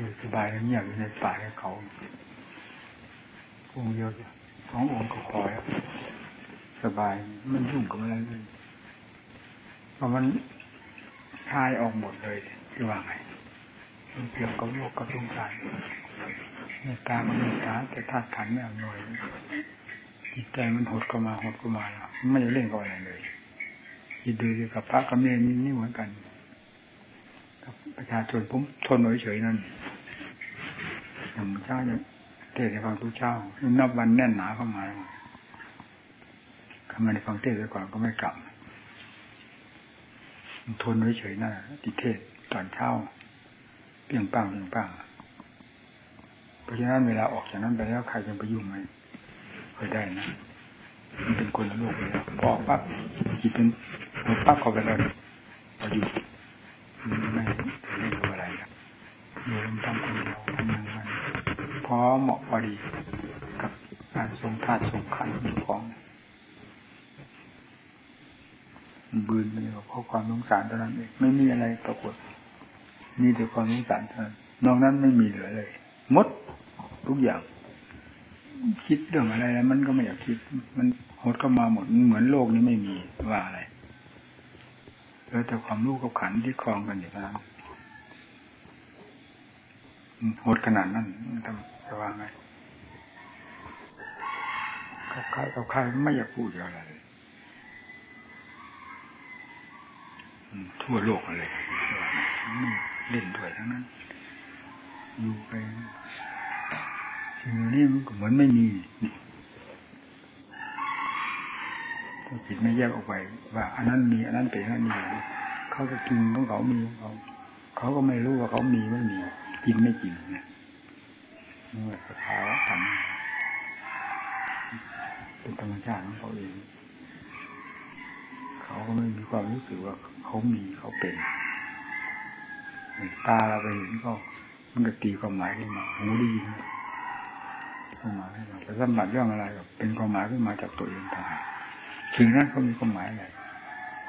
อยู่สบายเงียบอยู่ในป่าในเขาองค์เดียวสององค์ก็คอยสบายมันยุ่งกับอะไรเลยพราะมันคลายออกหมดเลยคือว่าไงมันเกี่ยวกับโลกกับสงสารเมตามันมตตาแต่ธาตุขันไม่อำนวยจิตใจมันหดเข้ามาหดเข้ามาแล้วไม่ได้เล่นกับอะไรเลยจิตดูอยู่กับพระกับเมรนี่เหมือนกัน ประชาชนผมทนเฉยๆนั่นอย่างเช้าเนี่ยเทศให้ฟังทุกเช้านับวันแน่นหนาเข้ามาทำไมในฟังเทศไปก่อนก็ไม่กลับ ทนเฉยๆนั่นติเทศตอนเช้าเพียงปังเพียงปังเพราะฉะนั้นเวลาออกจากนั้นไปแล้วใครจะไปยุ่งไหมเคยได้นะมันเป็นคนละโลกไปแล้วพอปั๊บจิตเป็นปั๊บเข้าไปแล้วพออยู่ไม่เล่นกับอะไรครับ อยู่ลำพังคนเดียวทำงานมันพอเหมาะพอดีกับการทรงธาตุทรงขันธ์ของบืนไปเพราะความสงสารเท่านั้นเองไม่มีอะไรปรากฏมีแต่ความสงสารเท่านั้นนอกนั้นไม่มีเหลือเลยมดทุกอย่าง คิดเรื่องอะไรแล้วมันก็ไม่อยากคิด มันหดเข้ามาหมดเหมือนโลกนี้ไม่มีว่าอะไรแล้วแต่ความรู้กับขันที่คลองกันอยู่นั้น โหดขนาดนั้นทำจะว่าไงกับใครกับใครไม่อยากพูดอะไรเลยทั่วโลกเลยไม่เล่นด้วยทั้งนั้น อยู่ไปสิ่งนี้มันก็เหมือนไม่มีถ้าจิตไม่แยกออกไป ว่า อันนั้นมี อันนั้นเป็นอันนั้นมีเขาจะกินของเขามีของเขาเขาก็ไม่รู้ว่าเขามีไม่มี กินไม่กินเนี่ยนี่แหละสภาวะธรรมเป็นธรรมชาติของเขาเอง เขาก็ไม่มีความรู้สึกว่าเขามีเขาเป็นตาเราไปเห็นก็มันก็ตีความหมายขึ้นมาหูได้ยินความหมายขึ้นมาแต่สมบัติเรื่องอะไรก็เป็นความหมายขึ้นมาจากตัวเองทางถึงนั้นเขามีความหมายอะไร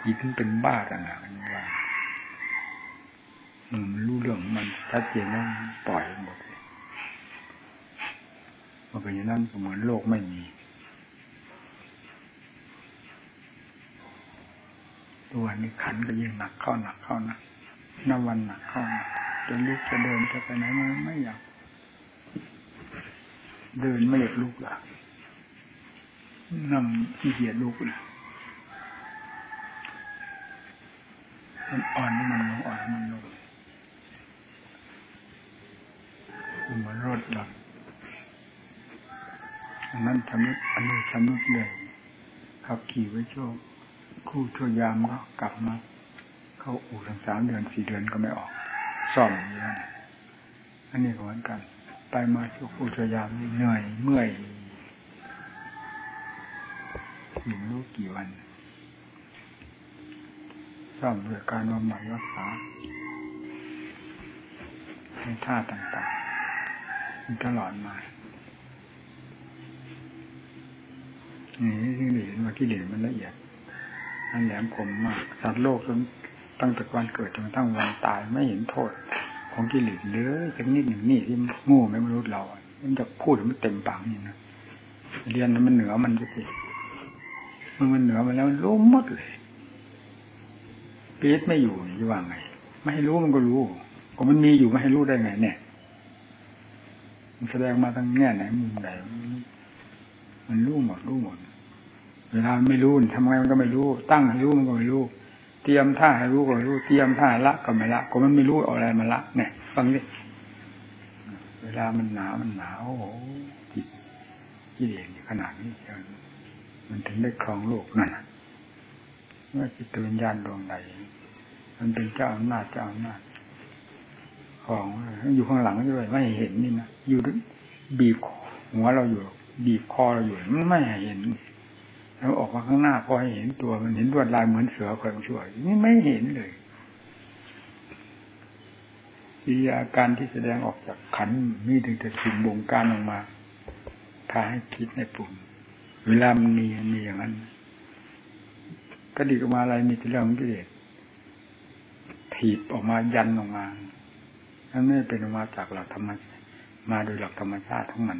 ยิ่งเป็นบ้าต่างหากนี่ว่า รู้เรื่องมันชัดเจนแล้วปล่อยหมดมันเป็นอย่างนั้นเหมือนโลกไม่มี ตัวนี้ขันก็ยิ่งหนักเข้าหนักเข้านะนับวันหนักเข้าจะลุกจะเดินจะไปไหนมันไม่อยากเดินไม่อยากลุกละนั่งขี้เกียจลุกละมันอ่อนมันลงอ่อนมันลง เหมือนรถหลับอันนั้นชำรุดอันนี้ชำรุดเลยขับขี่ไว้ช่วงคู่ช่วยามก็กลับมา เข้าอู่ทั้งสามเดือนสี่เดือนก็ไม่ออกซ่อมอย่างนี้อันนี้ก็เหมือนกัน ไปมาช่วงคู่ช่วยามเหนื่อยเมื่อยอยู่ไม่รู้กี่วันซ่อมด้วยการบำบัดรักษาในท่าต่างๆ ตลอดมานี่ที่เห็นว่ากิเลสมันละเอียดมันแหลมคมมากสัตว์โลกจนตั้งแต่วันเกิดจนทั้งวันตายไม่เห็นโทษ ของกิเลสเลยสักนิดหนึ่งนี่ที่โง่ไม่มนุษย์เรามันจะพูดมันเต็มปากนี่นะเรียนมันเหนือมันสิมื่อมันเหนือมันแล้วมันรู้หมดเลยปี๊ดไม่อยู่นี่ว่าไง ไม่ให้รู้มันก็รู้ก็มันมีอยู่ไม่ให้รู้ได้ไง เนี่ย แสดงมาทั้งแง่ไหนมุมไหนมันรู้หมดรู้หมดเวลาไม่รู้ทำไงมันก็ไม่รู้ ตั้งให้รู้มันก็ไม่รู้ เตรียมท่าให้รู้ก็ไม่รู้ เตรียมท่าละก็ไม่ละก็มันไม่รู้เอาอะไรมาละเนี่ยฟังดิเวลามันหนาวมันหนาวโอ้โหจิตกิเลสขนาดนี้มันถึงได้ครองโลกนั่นเมื่อจิตวิญญาณดวงใดมันเป็นเจ้าอำนาจเจ้าอำนาจ ของอยู่ข้างหลังด้วยไม่เห็นนี่นะอยู่บีบหัวเราอยู่ บีบคอเราอยู่มันไม่เห็นแล้วออกมาข้างหน้าพอให้เห็นตัวมันเห็นลวดลายเหมือนเสือคอยช่วยนี่ไม่เห็นเลยอีอาการที่แสดงออกจากขันมีถึงแต่สิ่งบงการออกมาพาให้คิดในปุ่มเวลามันมีมีอย่างนั้นกระดิกออกมาอะไรมีแต่เรื่องกิเลสถีบออกมายันออกมา ท่นไม่เป็นออกมาจากหลักธรรมมาโดยหลักธรรมชาติทั้งมัน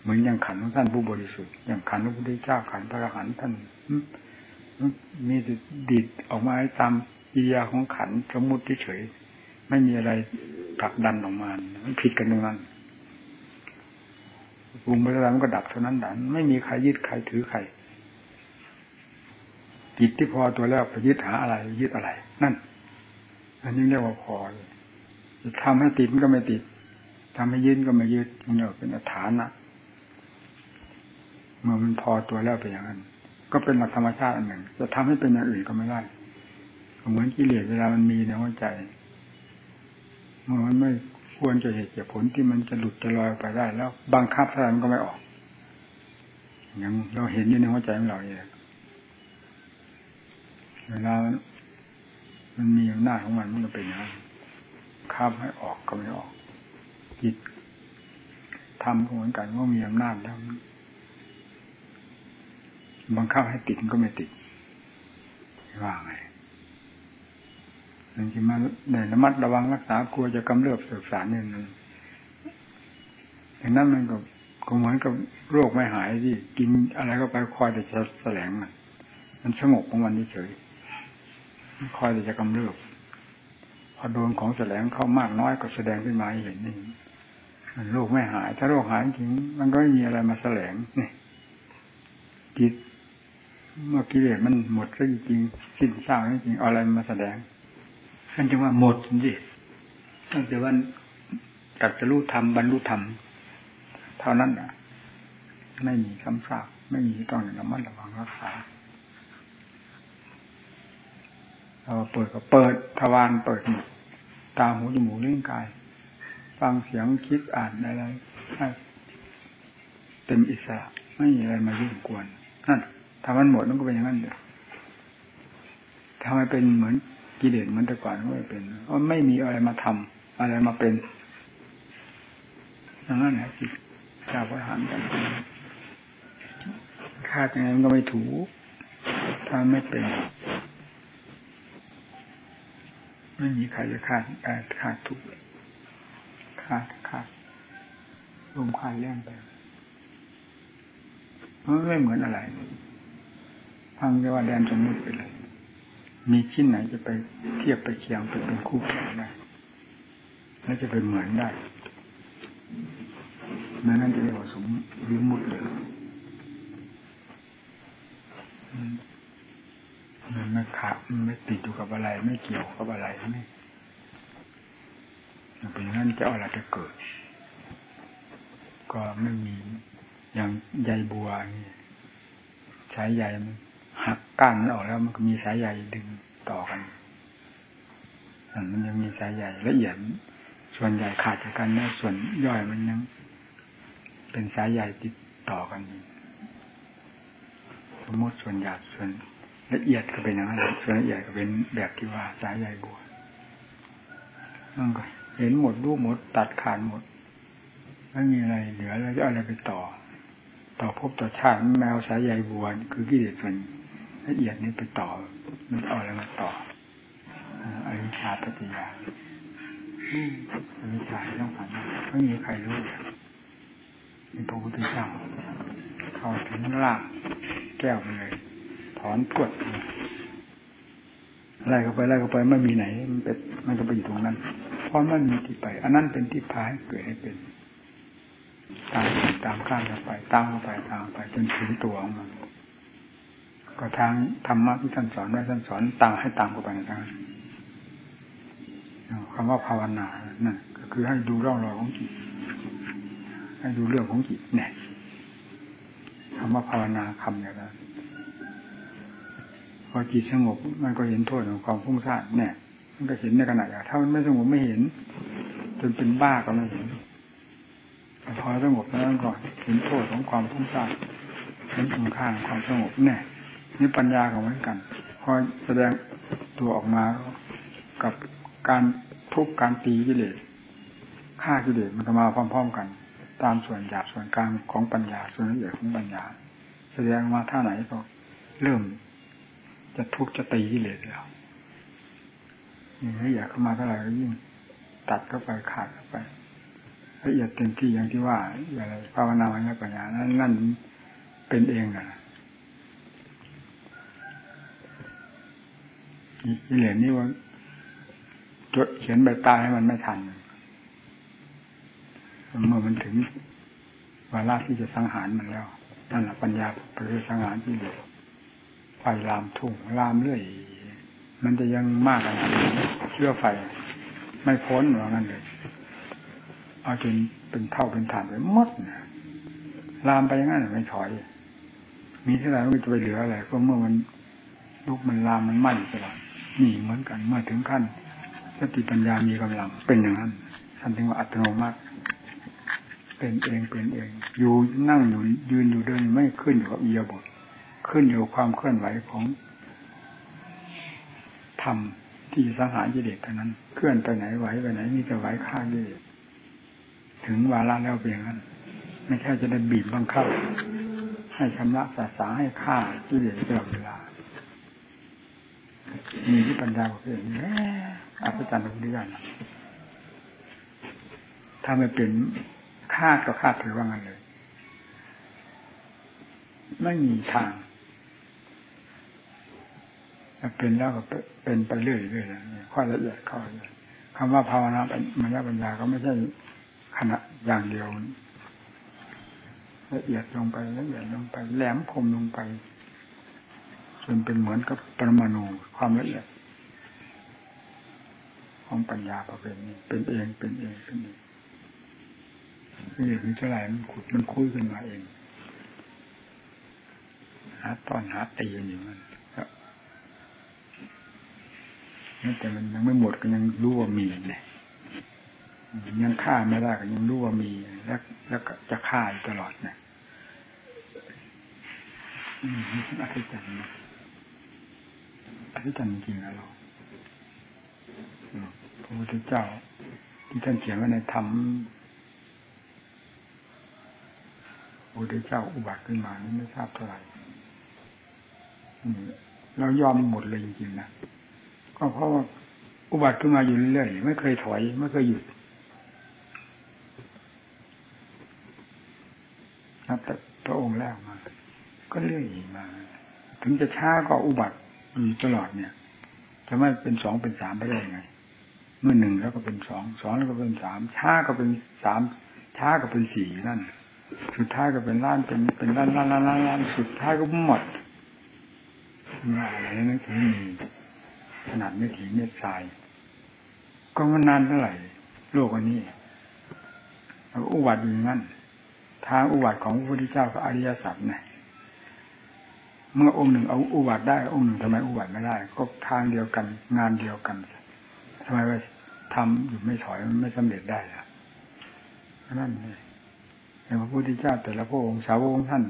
เหมือนอย่างขันของท่านผู้บริสุทธิ์อย่างขันพระพุทธเจ้าขันพระอรหันต์ท่านมีดิดออกมาให้ตามอิยาของขันสมมุติเฉยไม่มีอะไรผลักดันออกมามันผิดกันตรงนั้นปรุงไปแล้วมันก็ดับเท่านั้นดันไม่มีใครยึดใครถือใครจิตที่พอตัวแล้วไปยึดหาอะไรยึดอะไร นั่น อันนี้เรียกว่าพอเลย ทำให้ติดมันก็ไม่ติดทำให้ยึดก็ไม่ยึดมันเรียเป็นฐานะเมื่อมันพอตัวแล้วเป็นอย่างนั้น ก็เป็นหลักธรรมชาติอันหนึ่ง จะทำให้เป็นอย่างอื่นก็ไม่ได้เหมือนกิเลสเวลามันมีในหัวใจเมื่อมันไม่ควรจะเหตุผลที่มันจะหลุดจะลอยไปได้ แล้วบังคับอะไรมันก็ไม่ออกอย่างเราเห็นอยู่ในหัวใจของเราเองเวลามันมีอำนาจของมันมันก็เป็นอย่างนั้น ข้ามให้ออกก็ไม่ออกจิตทำก็เหมือนกันว่ามีอำนาจแล้วบังคับให้ติดก็ไม่ติดว่าไงจริงๆมาได้ระมัดระวังรักษากลัวจะกำเริบเสื่อกสารนี่นึงอย่างนั้นมันก็ก็เหมือนกับโรคไม่หายที่กินอะไรก็ไปคอยแต่จะแสลงมันมันสงบของมันเฉยคอยแต่จะกำเริบ พอโดนของแสลงเข้ามากน้อยก็แสดงขึ้นมาให้เห็นนี่โรคไม่หาย ถ้าโรคหายจริงมันก็ไม่มีอะไรมาแสลงนี่จิตเมื่อกิเลสมันหมดซะจริงสิ้นซาจริงอะไรมาแสดงท่านจึงว่าหมดสิงตั้งแต่วันจัดจะรู้ธรรมบรรลุธรรมเท่านั้นอะ ไม่มีคำสาปไม่มีต้องระมัดระวังรักษา เราเปิดก็เปิดทวารเปิดหมดตาหูจมูกเล่งกาย ฟังเสียงคิดอ่านอะไรให้เต็มอิสระไม่มีอะไรมายุ่งกวนนั่นถ้ามันหมดมันก็เป็นอย่างนั้นเดียทำไมเป็นเหมือนกิเลสเหมือนแต่ก่อนไม่เป็นเพราะไม่มีอะไรมาทำอะไรมาเป็นอย่างนั้นแหละจิตชาวพระหันกันคาดยังไงมันก็ไม่ถูกถ้าไม่เป็น ไม่มีใครจะคาดคาดถูกคาดคาดลมคาดแล่นไปมันไม่เหมือนอะไร พังจะว่าแดนสมมุติไปเลย มีชิ้นไหนจะไปเทียบไปเคียงไปเป็นคู่แข่งได้แล้วจะเป็นเหมือนได้นั่นนั่นจะเรียกว่าสมวิมุตเลย มันไม่ขาดมันไม่ติดอยู่กับอะไร ไม่เกี่ยวกับอะไรนี่เป็นอย่างนั้นจะอะไรจะเกิด ก็ไม่มีอย่างใยบัวนี่ใช้ใยมันหักก้านมันออกแล้วมันก็มีสายใยดึงต่อกันอันมันยังมีสายใยละเอียดส่วนใหญ่ขาดจากกันแล้วส่วนย่อยมันยัง เป็นสายใยติดต่อกันสมมติส่วนหยาบส่วน ละเอียดก็เป็นอย่างนั้นส่วนละเอียดก็เป็นแบบที่ว่าสายใยบัวนั่นก็เห็นหมดรูปหมดตัดขาดหมดไม่มีอะไรเหลือแล้วจะอะไรไปต่อ ต่อพบต่อชาติแมวสายใยบัวคือกิเลสส่วนละเอียดนี้ไปต่อมันเอาอะไรมาต่ออวิชาปฏิยาอวิชาต้องผ่านไม่มีใครรู้มีพระพุทธเจ้าเข้าถึงรากแก้วไปเลย ถอนพวดไล่เข้าไปไล่เข้าไปไม่มีไหน มันเป็นมันจะไปอยู่ตรงนั้นเพราะมันมีที่ไป อันนั้นเป็นที่พายเกิดให้เป็น ตามตามข้ามเข้าไปตามเข้าไปตามไปจนถึงตัวของมันก็ทางธรรมะที่ท่านสอนไว้ท่านสอนตามให้ตามเข้าไปในทางคำว่าภาวนานั่นก็คือให้ดูร่องรอยของจิต ให้ดูเรื่องของจิตเนี่ยคำว่าภาวนาคำอย่างนั้น พอจิตสงบมันก็เห็นโทษของความฟุ้งซ่านเนี่ยมันก็เห็นในขณะอย่างถ้ามันไม่สงบไม่เห็น จนเป็นบ้าก็ไม่เห็นพอสงบแล้วก็เห็นโทษของความฟุ้งซ่านเห็นคุณค่าของความสงบเนี่ยนี่ปัญญาของมันกัน พอแสดงตัวออกมากับการทุบการตีกิเลสฆ่ากิเลสมันก็มาพร้อม ๆ กัน ตามส่วนหยาบส่วนกลางของปัญญาส่วนละเอียดของปัญญา แสดงมาท่าไหนก็เริ่ม จะทุบจะตีกิเลสแล้วยิ่งละเอียดเข้ามาเท่าไหร่ก็ยิ่งตัดเข้าไปขาดเข้าไปละเอียดเต็มที่อย่างที่ว่าอะไรภาวนาวิปัญญานั้นนั่นเป็นเองนะกิเลสนี่ว่าจดเขียนใบตายให้มันไม่ทันเมื่อมันถึงวาระที่จะสังหารมันแล้วนั่นแหละปัญญาไปสังหารที่เหลือ ไฟลามทุ่งลามเรื่อย มันจะยังมากขนาดนี้เชื่อไฟ ไม่พ้นหรอกนั่นเลย เอาจนเป็นเท่าเป็นฐานไปหมดนะลามไปอย่างนั้นไม่ถอย มีเท่าไหร่มันจะไปเหลืออะไรก็เมื่อมันลุกมันลามมันไหม้ตลอดนี่เหมือนกันเมื่อถึงขั้นสติปัญญามีกำลังเป็นอย่างนั้นท่านถึงว่าอัตโนมัติเป็นเองเป็นเอง อยู่นั่งอยู่ยืนอยู่เดินไม่ขึ้นอยู่กับเอียบท ขึ้นอยู่ความเคลื่อนไหวของธรรมที่สังหารกิเลสเท่านั้น เคลื่อนไปไหนไหวไปไหนมีแต่ไหวข้างกิเลสถึงวาระแล้วเพียงนั้น ไม่ใช่จะได้บีบบังคับ ให้ชำระสาสาให้ฆ่ากิเลสตลอดเวลา มีที่ปัญญาของเองอัศจรรย์ตรงนี้กันถ้าไม่เป็นคาก็คาถือว่างั้นเลย ไม่มีทาง เป็นแล้วก็เป็นไปเรื่อยๆนะข้อละเอียดข้อละเอียดคำว่าภาวนามัญญปัญญาก็ไม่ใช่ขณะอย่างเดียวละเอียดลงไปละเอียดลงไป แหลมคมลงไปจนเป็นเหมือนกับปรมาณูความละเอียดของปัญญาประเภทนี้เป็นเองเป็นเองเป็นเองคืออย่างเท่าไหร่มันขุดมันคุยขึ้นมาเองหาตอนหาตีอยู่มัน แต่มันยังไม่หมดก็ยังรู้ว่ามีเลยยังฆ่าไม่ได้ก็ยังรู้ว่ามี แล้วแล้วก็จะฆ่าตลอดนะอาทิตย์จันทร์อาทิตย์จร์จริงนะเราพระพุทธเจ้า ที่ท่านเขียนไว้ในธรรมพระพุทธเจ้าอุบัติขึ้นมานี่ไม่ทราบเท่าไหร่เรายอมหมดเลยจริงๆนะ ก็เพราะว่าอุบัติขึ้นมาอยู่เรื่อยๆไม่เคยถอยไม่เคยหยุดนับแต่พระองค์แรกมา ก็เรื่อยมา ถึงจะช้าก็อุบัติอยู่ตลอดเนี่ยจะไม่เป็นสองเป็นสามไปได้ยังไง เมื่อหนึ่งแล้วก็เป็นสองสองแล้วก็เป็นสามช้าก็เป็นสามช้าก็เป็นสี่นั่น สุดท้ายก็เป็นล้านเป็นเป็นล้านล้านล้านล้านสุดท้ายก็หมดมาอะไรนั่นถึงมี ขนาดไม่ถีเม็ดทราย ก็มันนานเท่าไหร่โลกอันนี้อุบัติอย่างนั้นทางอุบัติของพระพุทธเจ้ากับอริยสัจเนี่ยเมื่อองค์หนึ่งเอาอุบัติได้ องค์หนึ่งทำไมอุบัติไม่ได้ ก็ทางเดียวกัน งานเดียวกันทำไมว่าทำอยู่ไม่ถอยมันไม่สำเร็จได้ล่ะนั่นเลยแต่พระพุทธเจ้าแต่ละพระองค์สาวกท่าน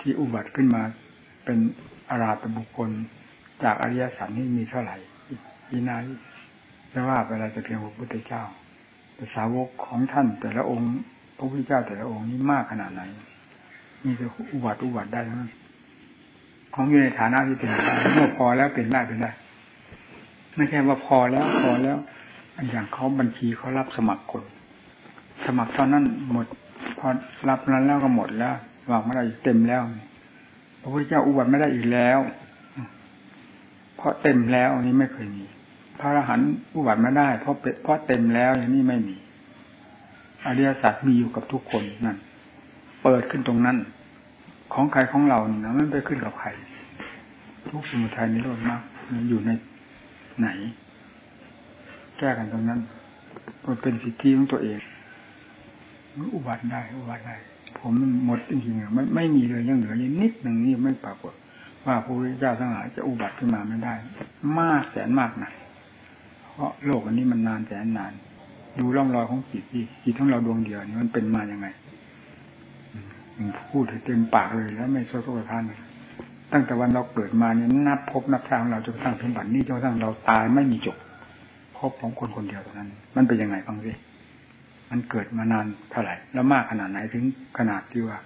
ที่อุบัติขึ้นมาเป็นอาราตบุคคล จากอริยสัจนี่มีเท่าไหร่อีนาจะว่าไปอะไรแต่เพียงพระพุทธเจ้าแต่สาวกของท่านแต่ละองค์ พระพุทธเจ้าแต่ละองค์นี้มากขนาดไหนนี่จะอุบัติอุบัติได้ไหมของอยู่ในฐานะที่เป็นได้เมื่อพอแล้วเป็นได้เป็นได้ ไม่ใช่ว่าพอแล้วพอแล้วอย่างเขาบัญชีเขารับสมัครคน สมัครตอนนั้นหมด พอรับนั้นแล้วก็หมดแล้ววางไม่ได้เต็มแล้วพระพุทธเจ้าอุบัติไม่ได้อีกแล้ว เพราะเต็มแล้วอันนี้ไม่เคยมี พระอรหันต์อุบัติไม่ได้ เพราะเพราะเต็มแล้วอย่างนี้ไม่มีอริยสัจมีอยู่กับทุกคนนั่นเปิดขึ้นตรงนั้น ของใครของเราเนี่ยนะมันไปขึ้นกับใครทุกสมุทัยนิโรธมากมันอยู่ในไหน แก้กันตรงนั้นมันเป็นสิทธิของตัวเองอุบัติได้อุบัติได้ ผมหมดจริงๆไม่ไม่มีเลยยังเหลือยังนิดหนึ่งนี่ไม่ปรากฏ ว่าพระพุทธเจ้าทั้งหลายจะอุบัติขึ้นมาไม่ได้ มากแสนมากหนะเพราะโลกอันนี้มันนานแสนนาน ดูร่องรอยของจิตที่จิตของเราดวงเดียวนี่มันเป็นมาอย่างไงพูดเต็มปากเลยแล้วไม่โซโซทานตั้งแต่วันเราเกิดมาเนี่ยนับพบนับทางเราจนกระทั่งถึงบัดนี้จนกระทั่งเราตายไม่มีจบพบของคนคนเดียวเท่านั้น มันเป็นยังไงฟังสิมันเกิดมานานเท่าไหร่ แล้วมากขนาดไหนถึงขนาดที่ว่า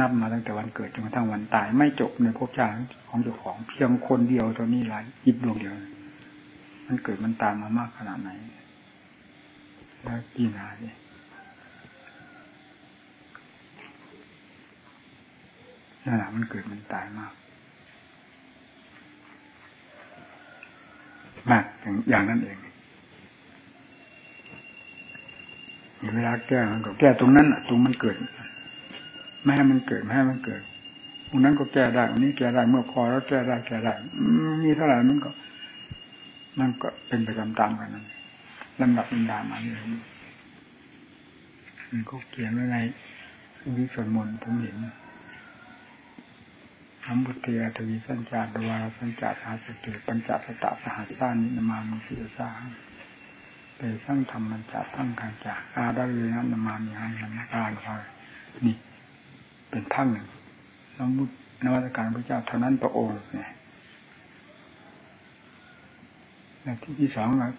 นับมาตั้งแต่วันเกิดจนกระทั่งวันตาย ไม่จบในภพชาติของเจ้าของเพียงคนเดียวตอนนี้หลายจิตดวงเดียว มันเกิดมันตามมามากขนาดไหน แล้วกี่นาทีนั่นแหละมันเกิดมันตายมาก มากอย่างนั้นเองเวลาแก้มันก็แก้ตรงนั้นอะ ตรงมันเกิด ไม่ให้มันเกิดไม่ให้มันเกิดตรงนั้นก็แก้ได้ตรงนี้แก้ได้เมื่อพอแล้วแก้ได้แก้ได้มีเท่าไหร่มันก็ มันก็เป็นไปตามๆกันนั่นลำดับลำดามาเลยมันก็เขียนไว้ในวิสวดมนต์ผมเห็นธรรมบุตรีทวีสัญจารดวาสัญจารสาสติปัญจสตะสหัสสานินามามิสิสาเปสร้างธรรมมันจะตั้งการจากอาดาเรนันนามามีหันนาการพอยนี่ เป็นทั้งหนึ่งน้องบุตรนวัตการพระเจ้าเท่านั้นพระองค์เนี่ยและที่ที่สองนะ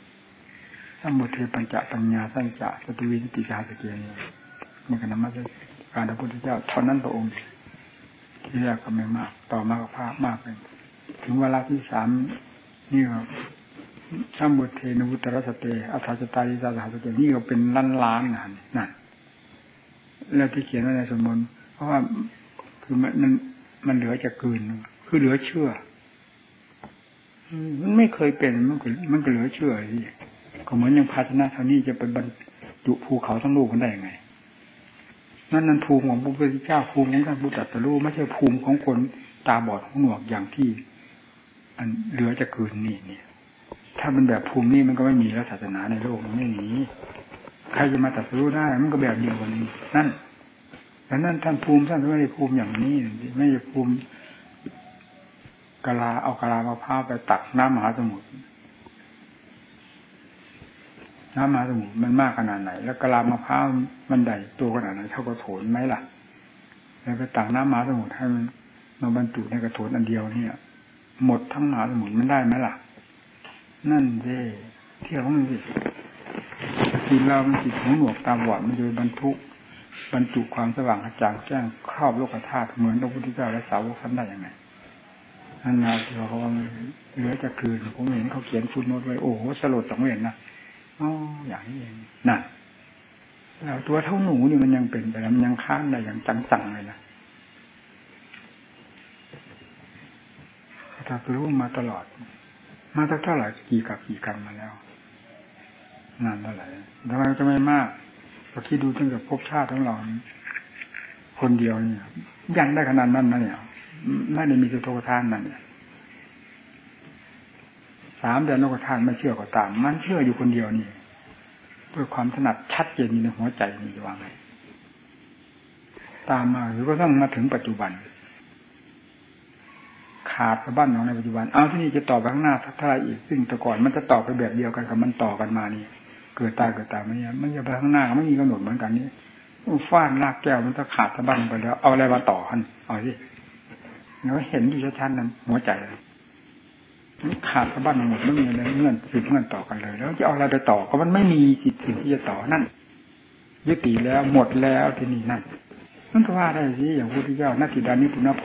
สัมบุตรปัญจปัญญาสัญจะสตุวิสติสาสเกียนี่มันก็นำมาการพระพุทธเจ้าเท่านั้นพระองค์ที่แรกก็ไม่มาก ต่อมาก็ภาพมากเลยถึงเวลาที่สามนี่ก็สัมบุเทนวุตรสเตอัฏฐสตาริสาสาสเตนี่ก็เป็นล้านล้านนั่นนั่นแล้วที่เขียนไว้ในสมมติ เพราะว่าคือมันมันมันเหลือจะกืนคือเหลือเชื่อ มันไม่เคยเป็นมันก็มันก็เหลือเชื่อที่ก็เหมือนอย่างภาชนะเท่านี้จะไปบรรจุภูเขาทั้งลูกมันได้ยังไง นั่นนั่นภูมิของพระพุทธเจ้าภูมิของท่านพุทธตรู้ไม่ใช่ภูมิของคนตาบอดหูหนวกอย่างที่ อันเหลือจะกืนนี่เนี่ย ถ้ามันแบบภูมินี่มันก็ไม่มีแล้วศาสนาในโลกมันไม่มีใครจะมาตรัสรู้ได้มันก็แบบเดียวกันนี้นั่น แต่นั่นท่านภูมิท่านไม่ได้ภูมิอย่างนี้ ไม่ได้ภูมิกะลาเอากะลามะพร้าวไปตักน้ำมหาสมุทรน้ำมหาสมุทรมันมากขนาดไหน แล้วกะลามะพร้าวมันใหญ่ตัวขนาดไหนเท่ากระโถนไหมล่ะแล้วไปตักน้ำมหาสมุทรให้มันมาบรรจุในกระโถนอันเดียวเนี่ย หมดทั้งมหาสมุทรมันได้ไหมล่ะ นั่นเด้เที่ยวมันสิกินเรามันจิตหูหนวกตาบอดมันจะบรรทุก บรรจุความสว่างกระจ่างแจ้งครอบโลกธาตุเหมือนพระพุทธเจ้าและสาวกท่านได้ยังไงนั่นนะที่เขาว่าเหลือจะคืนผมเห็นเขาเขียนฟุตโนตไว้โอ้โหสลดสังเวชนะอ๋ออย่างนี้เองน่ะแล้วตัวเท่าหนูนี่มันยังเป็นไปแล้วมันยังค้างได้อย่างจังๆเลยนะถ้ารู้มาตลอด มาตั้งเท่าไหร่กี่กับกี่กันมาแล้ว นานเท่าไหร่ทำไมจะไม่มาก เราคิดดูตั้งแต่ภพชาติของเราคนเดียวเนี่ยยังได้ขนาดนั้นนะเนี่ยไม่ได้มีจุโททานนั่นเนี่ยสามเดือนโลกทานไม่เชื่อก็ตาม มันเชื่ออยู่คนเดียวนี่ด้วยความถนัดชัดเจนในหัวใจนี่ว่าไงตามมาหรือก็ต้องมาถึงปัจจุบัน ขาดบ้านของในปัจจุบัน เอาที่นี่จะต่อไปข้างหน้าถ้าอะไรอีกซึ่งแต่ก่อนมันจะต่อไปแบบเดียวกันกับมันต่อกันมานี่ เกิดตายเกิดตายไม่เนี่ยมันจะไปข้างหน้าไม่มีกำหนดเหมือนกันนี่ฟาดลากแก้วมันจะขาดตะบันไปแล้ว เอาอะไรมาต่อกันเอาสิเราเห็นอยู่ชัดๆนั้นหัวใจมันขาดตะบันหมดไม่มีอะไรเงื่อนสิบเงื่อนต่อกันเลย แล้วจะเอาอะไรไปต่อก็มันไม่มีจิตสิ่งที่จะต่อนั่นยุติแล้วหมดแล้วที่นี่นั่นนั่นก็ว่าได้สิอย่างพุทธเจ้านาติดานิพุนโพ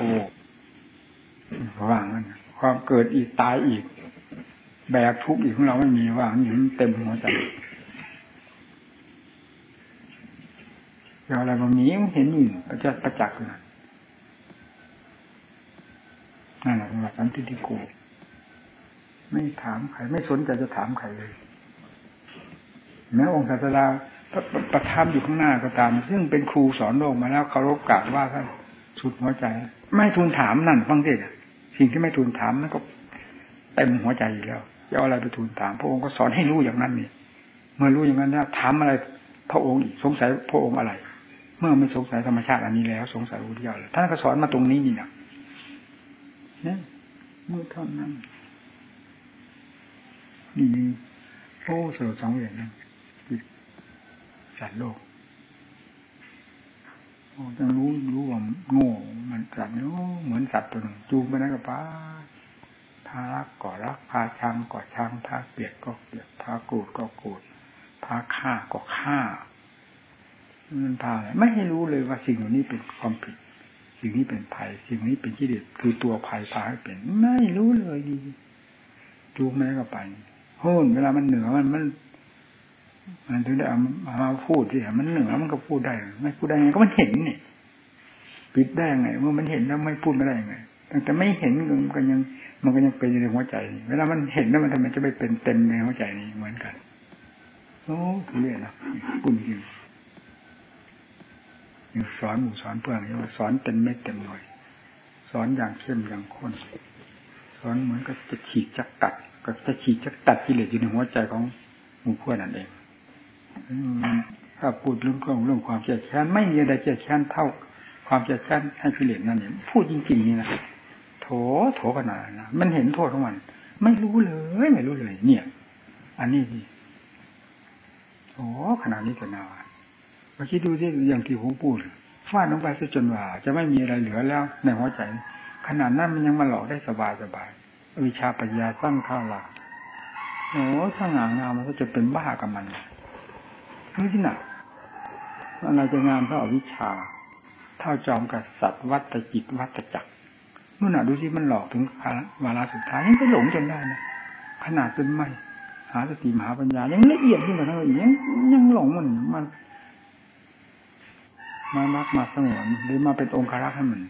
ว่างนั่นความเกิดอีกตายอีก แบกทุกข์อีกของเราไม่มีว่างอยู่เต็มหัวใจ เอาอะไรมามีเห็นอยู่จะประจักษ์นะนั่นแหละหลักสันติโกไม่ถามใคร ไม่สนใจจะถามใครเลยแม้องค์ศาสดาประทับอยู่ข้างหน้าก็ตาม ซึ่งเป็นครูสอนโลกมาแล้วเคารพกราบว่าท่านสุดหัวใจ ไม่ทูลถามนั่นฟังสิสิ่งที่ไม่ทูลถามนั่นก็เต็มหัวใจอยู่แล้วจะเอาอะไรไปทูลถาม พระองค์ก็สอนให้รู้อย่างนั้นนี่เมื่อรู้อย่างนั้นแล้วถามอะไร พระองค์อีกสงสัยพระองค์อะไร เมื่อไม่สงสัยธรรมชาติอันนี้แล้ว สงสัยอุทยาแล้วท่านก็สอนมาตรงนี้นี่นะเนี่ยเมื่อเท่านั้นนี่โอ้สรุปสองอย่างนั้นสัตว์โลกโอ้ต้องรู้รู้ว่าโง่มันสัตว์โอ้เหมือนสัตว์ตัวหนึ่งจูงไปไหนก็ป้าพารักก็รักพาชังก็ชังพาเกลียดก็เกลียดพาโกรธก็โกรธพาฆ่าก็ฆ่า มันพาอะไรไม่ให้รู้เลยว่าสิ่งเหล่านี้เป็นความผิด สิ่งนี้เป็นภัย สิ่งนี้เป็นกิเลสคือตัวภัยพาให้เป็น ไม่รู้เลยดีจูงแม่ก็ไปโหนเวลามันเหนือมันมัน มันถึงได้เอามาพูดที่มันเหนือมันก็พูดได้ ไม่พูดได้ไงก็มันเห็นนี่ปิดได้ไงเมื่อมันเห็นแล้วไม่พูดไม่ได้ไงตั้งแต่ไม่เห็นมันก็ยัง มันก็ยังเป็นอยู่ในหัวใจ เวลามันเห็นแล้วมันทำไมจะไม่เป็นเต็มในหัวใจนี่เหมือนกันโอ้ทุเรศนะปุ่นจริง สอนหมู่สอนเพื่อนนี่ว่าสอนเต็มเม็ดเต็มหน่วย สอนอย่างเข้มอย่างข้นสอนเหมือนกับจะฉีกจักตัดก็จะฉีกจักตัดกิเลสอยู่ในหัวใจของหมู่เพื่อนนั่นเองถ้าพูดเรื่องของเรื่องความเจ็บแค้นไม่มีอะไรเจ็บแค้นเท่า ความเจ็บแค้นให้กิเลสนั่นเองพูดจริงๆนี่นะโถโถขนาดนะมันเห็นโทษของมัน ไม่รู้เลยไม่รู้เลย เนี่ย อันนี้สิโอ้ขนาดนี้จะนา มาคิดดูที่อย่างที่ผมพูดฟาดลงไปซะจนว่า จะไม่มีอะไรเหลือแล้วในหัวใจ ขนาดนั้นมันยังมาหลอกได้สบายสบายวิชาปัญญาสร้างข้าวหลักโอ้สง่างามมันก็จะเป็นบ้ากับมันนี่ที่หนอะไรจะงามเท่าวิชา เท่าจอมกษัตริย์วัตจิตวัตจักรนู่นน่ะดูสิมันหลอกถึงวาระสุดท้ายยังไปหลงจนได้นะขนาดเป็นไม่หาสติมหาปัญญายังละเอียดยิ่งกว่าทั้งอื่นยังยังหลงมันมัน มารักมาสงวนหรือมาเป็นองค์คารักให้มัน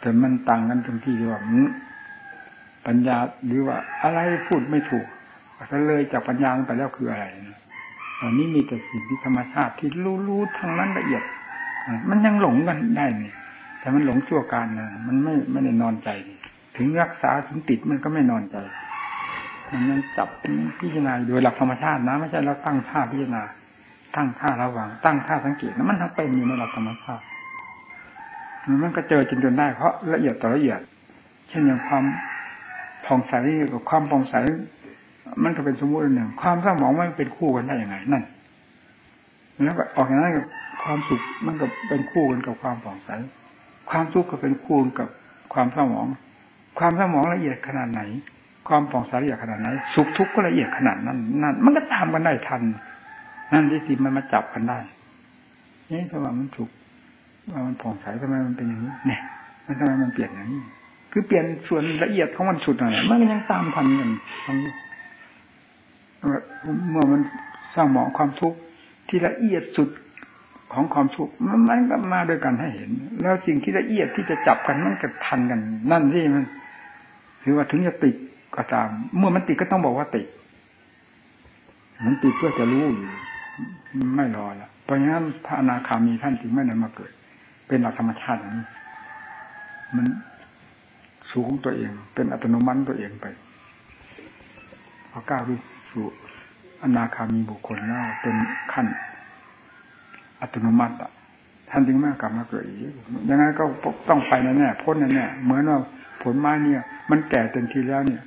แต่มันต่างกันตรงที่ว่าปัญญาหรือว่า อะไรพูดไม่ถูกก็เลยจากปัญญาไปแล้วคืออะไรนะตอนนี้มีแต่สิ่งที่ธรรมชาติที่รู้ๆทั้งนั้นละเอียด มันยังหลงกันได้นี่แต่มันหลงชั่วการนะมันไม่ไม่ได้นอนใจ ถึงรักษาถึงติดมันก็ไม่นอนใจมันยังจับพิจารณาโดยหลักธรรมชาตินะ ไม่ใช่เราตั้งท่าพิจารณา ตั้งท่าระวัง ตั้งท่าสังเกตนะมันทั้งเป็นอยู่ในหลักธรรมชาติมันก็เจอจนจนได้เพราะละเอียดต่อละเอียด เช่นอย่างความผ่องใสกับความผ่องใส มันก็เป็นสมมติหนึ่ง ความเศร้าหมองมันเป็นคู่กันได้ยังไงนั่นแล้วก็ออกจากนั้นกับความสุขมันก็เป็นคู่กันกับความผ่องใส ความทุกข์ก็เป็นคู่กับความเศร้าหมอง ความเศร้าหมองละเอียดขนาดไหน ความผ่องใสละเอียดขนาดไหน สุขทุกข์ก็ละเอียดขนาดนั้นนั่นมันก็ตามกันได้ทัน นั่นที่สิมันมาจับกันได้นี่ถ้าว่ามันสุขว่ามันผ่องใสทำไมมันเป็นอย่างนี้เนี่ย มันทำไมมันเปลี่ยนอย่างนี้ คือเปลี่ยนส่วนละเอียดของมันสุดหน่อยมันยังตามทันกันเมื่อมันสร้างหมองความทุกข์ที่ละเอียดสุดของความทุกข์มันมันก็มาด้วยกันให้เห็น แล้วสิ่งที่ละเอียดที่จะจับกันมันก็ทันกัน นั่นที่มันถือว่าถึงจะติดก็ตาม เมื่อมันติดก็ต้องบอกว่าติดมันติดเพื่อจะรู้อยู่ ไม่รอละเพราะงั้นพระอนาคามีท่านจึงไม่ได้มาเกิด เป็นหลักธรรมชาติอย่างนี้มันสูงตัวเอง เป็นอัตโนมัติตัวเองไปพอก้าวสู่อนาคามีบุคคลแล้วเป็นขั้น อัตโนมัติอะท่านจึงไม่กลับมาเกิดอีกยังไงก็ต้องไปแน่ๆพ้นแน่ๆเหมือนว่าผลไม้เนี่ย มันแก่เต็มทีแล้วเนี่ย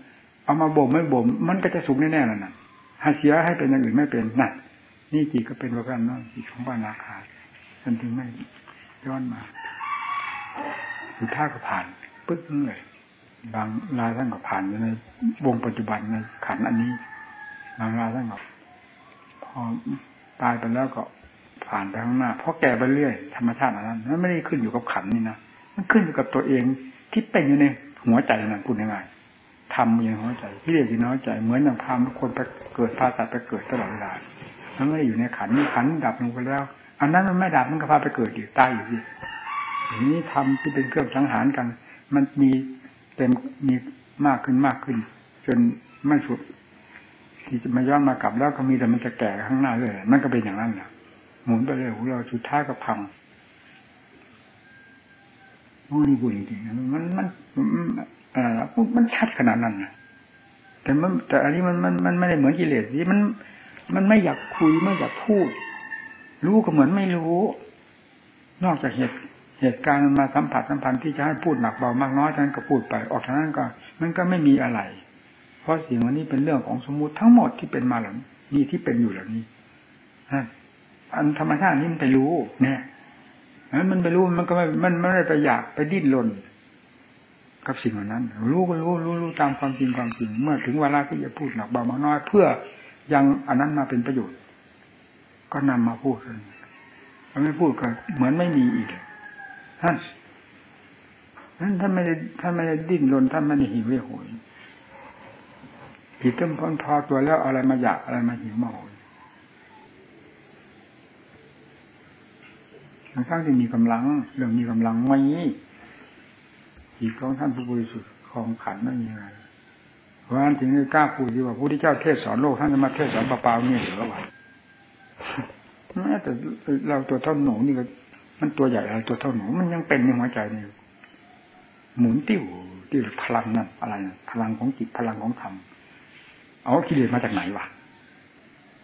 เอามาบ่มไม่บ่มมันก็จะสุกแน่ๆนั่นน่ะหาเสียให้เป็นอย่างอื่นไม่เป็นนั่น นี่จีก็เป็นประการนั่นจีของบ้านนาคาท่านจึงไม่ย้อนมาสุดท้ายก็ผ่านปึ๊กเลยบางรายท่านก็ผ่านอยู่ในวงปัจจุบันในขันอันนี้ บางรายท่านก็พอตายไปแล้วก็ผ่านไปข้างหน้าเพราะแก่ไปเรื่อยธรรมชาติอันนั้นมันไม่ได้ขึ้นอยู่กับขันนี่นะมันขึ้นอยู่กับตัวเองที่เป็นอยู่ในหัวใจนั่นพูดง่ายๆทำอย่างหัวใจที่เรียกอยู่ในหัวใจเหมือนอย่างพามทุกคนไปเกิดพาสัตว์ไปเกิดตลอดเวลา มันไม่ได้อยู่ในขันนี่ขันดับลงไปแล้ว อันนั้นมันไม่ดับมันก็พาไปเกิดอยู่ใต้อยู่ที่นี้ทำที่เป็นเครื่องสังหารกัน มันมีเต็มมีมากขึ้นมากขึ้น จนไม่สุด ที่จะมาย้อนมากลับแล้วก็มีแต่มันจะแก่ข้างหน้าเลยมันก็เป็นอย่างนั้นแหละหมุนไปเลยของเราสุดท้ายก็พังโอ้นี่บุญจริงๆมันมันอ่ามันชัดขนาดนั้นนะแต่มันแต่อันนี้มันมันมันไม่ได้เหมือนกิเลสที่มัน มันไม่อยากคุยไม่อยากพูด รู้ก็เหมือนไม่รู้ นอกจากเหตุเหตุการณ์มาสัมผัสสัมพันธ์ที่จะให้พูดหนักเบามากน้อยท่านก็พูดไป ออกทางนั้นก็ มันก็ไม่มีอะไร เพราะสิ่งวันนี้เป็นเรื่องของสมมุติทั้งหมดที่เป็นมาหลังนี่ที่เป็นอยู่เหล่านี้อันธรรมชาตินี้มันไปรู้ เนี่ยนั้นมันไปรู้มันก็ไม่มันไม่ได้ไปอยากไปดิ้นรนกับสิ่งเหล่านั้น รู้ก็รู้รู้รู้ตามความจริงความจริง เมื่อถึงเวลาที่จะพูดหนักเบามากน้อย เพื่อ ยังอันนั้นมาเป็นประโยชน์ ก็นำมาพูดกันถ้าไม่พูดก็เหมือนไม่มีอีกท่านนั้นท่านไม่ได้ท่านไม่ได้ดิ้นรนท่านไม่ได้หิวเร่หวยผิดต้นพ้นพอตัวแล้วอะไรมาอยากอะไรมาหิวมาโหยทั้งทั้งที่มีกำลังเรื่องมีกำลังไม่จิตของท่านผู้บริสุทธิ์ของขันไม่มีอะไร เพราะฉะนั้นถึงได้กล้าพูดที่ว่าพระพุทธเจ้าเทศสอนโลกท่านจะมาเทศสอนเปล่าๆนี่หรือวะแม้แต่เราตัวเท่าหนูนี่ก็ มันตัวใหญ่อะไรตัวเท่าหนูมันยังเป็นในหัวใจนี่หมุนติ้วติ้วพลังนั่นอะไรนะพลังของจิตพลังของธรรมเอากิเลสมาจากไหนวะ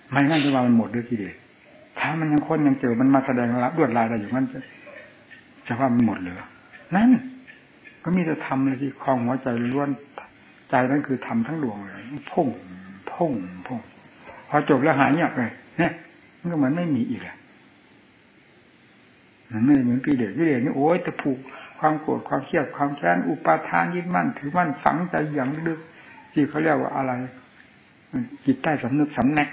ไม่งั้นจะว่ามันหมดด้วยกิเลสถ้ามันยังค้นยังเจอมันมาแสดงรับดวดลายอะไรอยู่มันจะจะว่ามันหมดเหรือนั่นก็มีแต่ทำเลยที่คลองหัวใจล้วน ใจนั่นคือทำทั้งดวงเลยพุ่งพุ่งพุ่งพอจบแล้วหายเงียบเลยเนี่ยมันก็เหมือนไม่มีอีกอะมันไม่เหมือนกิเลสกิเลสนี่โอ้ยจะผูกความโกรธความเครียดความแค้นอุปาทานยึดมั่น ถือมั่นฝังใจอย่างลึกที่เขาเรียกว่าอะไรจิตใต้สำนึกสำแนก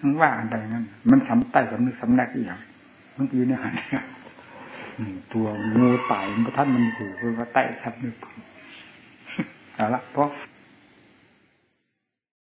มันว่าอันใดนั้นมันสำใต้สำนึกสำแนกอย่างมันอยู่ในหันตัวงูตายมันท่านมันอยู่คือว่าใต้สำนึก เอาละเพราะ